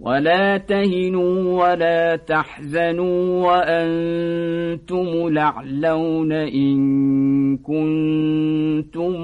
ولا تهنوا ولا تحزنوا وأنتم لعلون إن كنتم